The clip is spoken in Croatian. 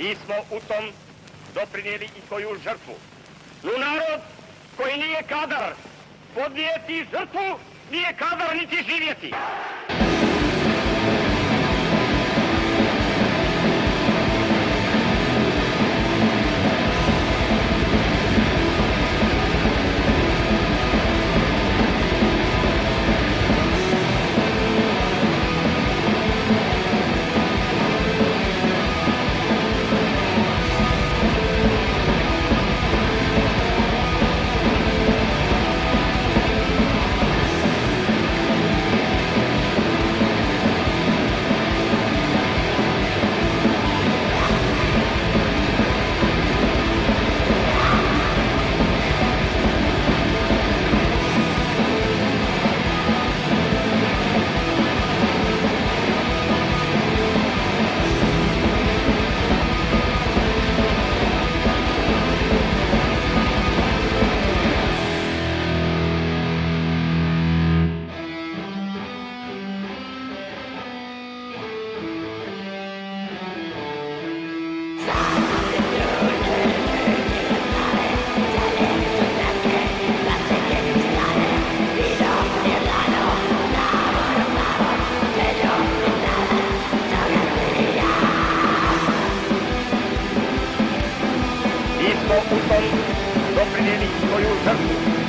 Mi smo u tom doprinijeli i svoju žrtvu. No narod koji nije kadar podnijeti žrtvu, nije kadar niti živjeti. Mi smo u tom doprinijeli svoju žrtvu. No